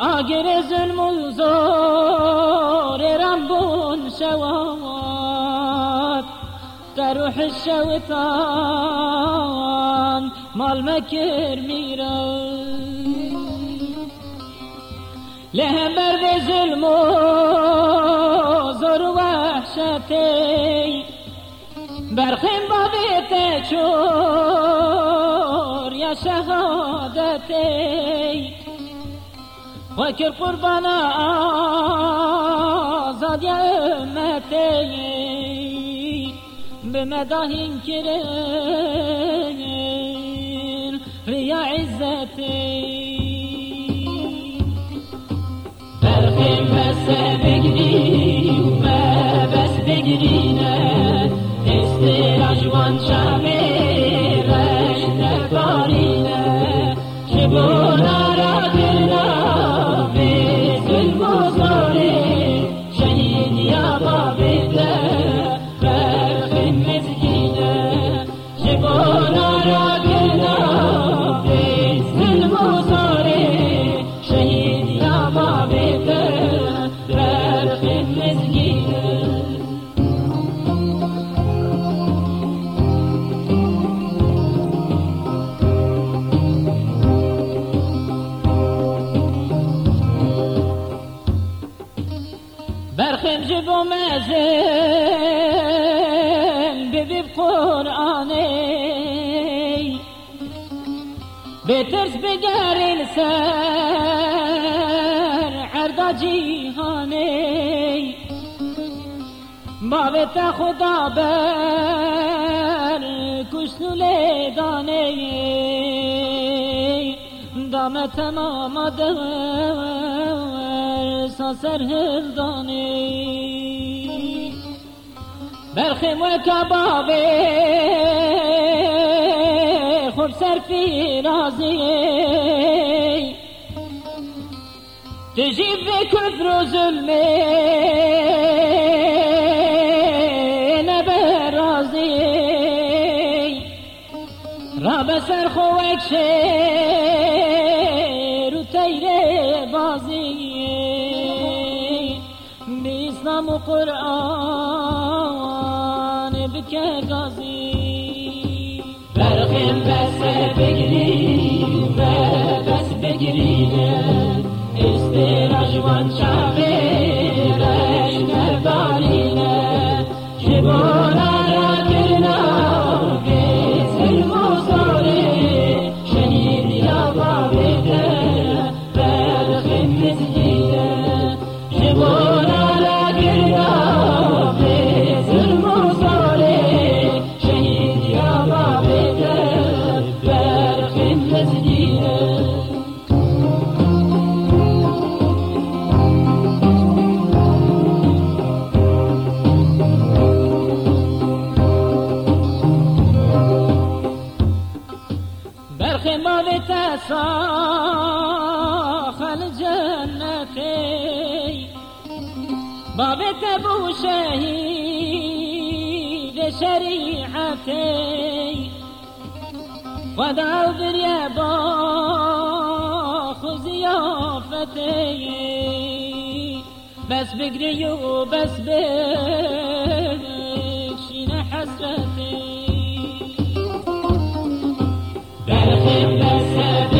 جاگر ظلم و زور ربون شواد در روح الشوطان مال مکر میراد له برد ظلم و زور وحشتی برخیم بابیت چور یا شهادتی وکر قربان آزاد یا امتی به مداهین کرین ریا عزتی برخیم بس بگیری و بس بگیرینه استراجوان شمه رشت نکارینه که بونا برخیم جبو مزن ببیب قرآنی بترس بگرین سر. عرضا جیهانی بابت خدا بر کشنو لیدانی دام تمام دور ساسر هلدانی برخیم و کبابه خوب سر فیرازی تجیب کفر و ظلمه نبرازی را بسر خوک قرآن بکر گازی برقیم بس بگیری و بس بگیرینه استراجوان شامه رش نبارینه که ما بتساخ الجنتي باب تبو شهيد شريحتي ودعوا باليابا ضيافتي بس بقري وبس بكشين حسرتي برخم بس